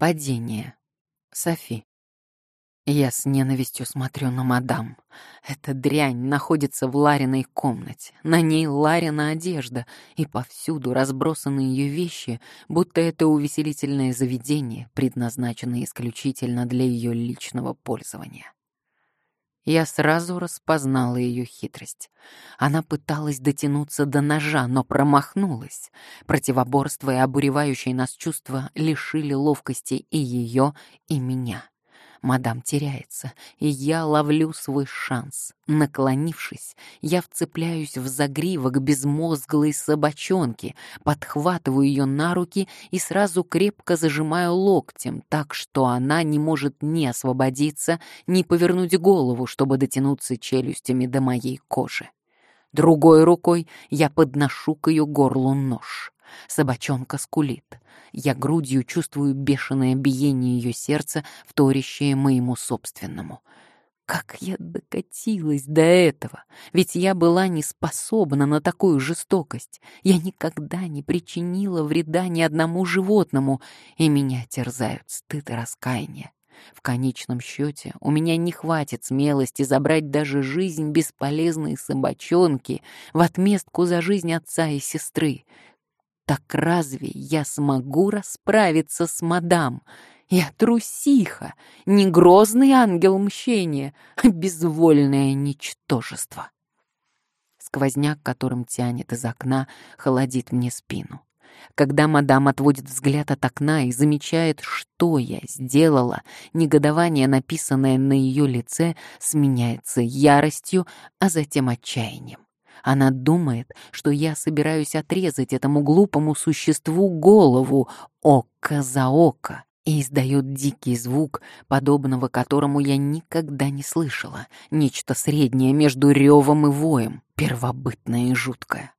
Падение. Софи. Я с ненавистью смотрю на мадам. Эта дрянь находится в Лариной комнате. На ней Ларина одежда, и повсюду разбросаны ее вещи, будто это увеселительное заведение, предназначенное исключительно для ее личного пользования. Я сразу распознала ее хитрость. Она пыталась дотянуться до ножа, но промахнулась. Противоборство и обуревающие нас чувства лишили ловкости и ее, и меня. Мадам теряется, и я ловлю свой шанс. Наклонившись, я вцепляюсь в загривок безмозглой собачонки, подхватываю ее на руки и сразу крепко зажимаю локтем, так что она не может ни освободиться, ни повернуть голову, чтобы дотянуться челюстями до моей кожи. Другой рукой я подношу к ее горлу нож. Собачонка скулит. Я грудью чувствую бешеное биение ее сердца, вторящее моему собственному. Как я докатилась до этого? Ведь я была не способна на такую жестокость. Я никогда не причинила вреда ни одному животному, и меня терзают стыд и раскаяние. В конечном счете у меня не хватит смелости забрать даже жизнь бесполезной собачонки в отместку за жизнь отца и сестры. Так разве я смогу расправиться с мадам? Я трусиха, не грозный ангел мщения, а безвольное ничтожество. Сквозняк, которым тянет из окна, холодит мне спину. Когда мадам отводит взгляд от окна и замечает, что я сделала, негодование, написанное на ее лице, сменяется яростью, а затем отчаянием. Она думает, что я собираюсь отрезать этому глупому существу голову, око за око, и издает дикий звук, подобного которому я никогда не слышала, нечто среднее между ревом и воем, первобытное и жуткое.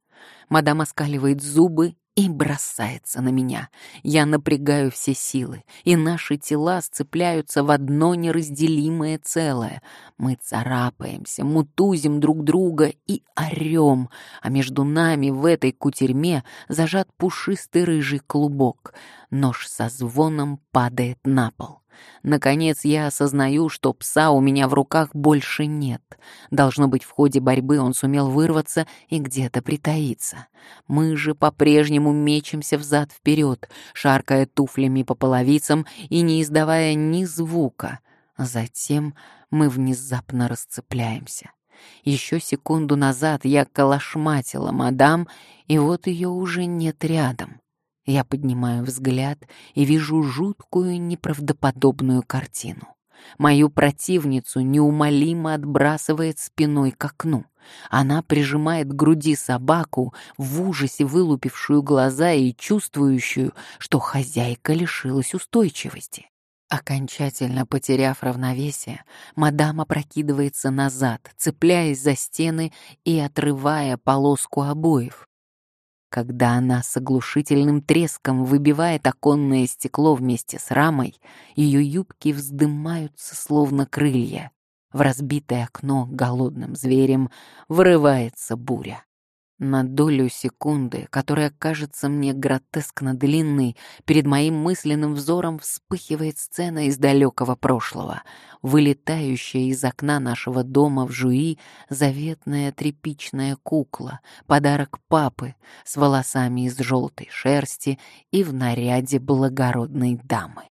Мадам оскаливает зубы и бросается на меня. Я напрягаю все силы, и наши тела сцепляются в одно неразделимое целое. Мы царапаемся, мутузим друг друга и орем, а между нами в этой кутерьме зажат пушистый рыжий клубок. Нож со звоном падает на пол. Наконец я осознаю, что пса у меня в руках больше нет. Должно быть, в ходе борьбы он сумел вырваться и где-то притаиться. Мы же по-прежнему мечемся взад-вперед, шаркая туфлями по половицам и не издавая ни звука. Затем мы внезапно расцепляемся. Еще секунду назад я калашматила мадам, и вот ее уже нет рядом. Я поднимаю взгляд и вижу жуткую неправдоподобную картину. Мою противницу неумолимо отбрасывает спиной к окну. Она прижимает к груди собаку, в ужасе вылупившую глаза и чувствующую, что хозяйка лишилась устойчивости. Окончательно потеряв равновесие, мадам опрокидывается назад, цепляясь за стены и отрывая полоску обоев. Когда она с оглушительным треском выбивает оконное стекло вместе с рамой, ее юбки вздымаются, словно крылья. В разбитое окно голодным зверем вырывается буря. На долю секунды, которая кажется мне гротескно длинной, перед моим мысленным взором вспыхивает сцена из далекого прошлого, вылетающая из окна нашего дома в Жуи заветная тряпичная кукла, подарок папы, с волосами из желтой шерсти и в наряде благородной дамы.